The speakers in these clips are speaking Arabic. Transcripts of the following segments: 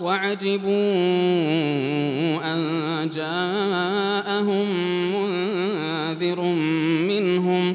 وعجبوا أن جاءهم منذر منهم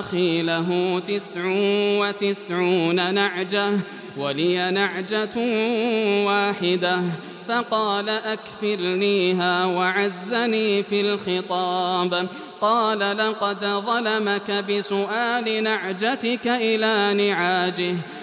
أخي له تسع وتسعون نعجة ولي نعجة واحدة. فقال أكفلنيها وعزني في الخطاب. قال لقد ظلمك بسؤال نعجتك إلى نعاجه.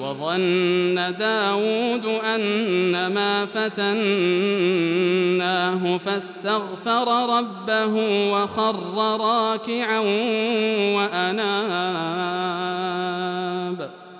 وظن داود أن ما فتناه فاستغفر ربه وخر راكعا وأناب.